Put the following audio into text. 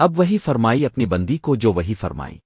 اب وہی فرمائی اپنی بندی کو جو وہی فرمائی۔